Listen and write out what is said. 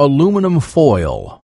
Aluminum foil.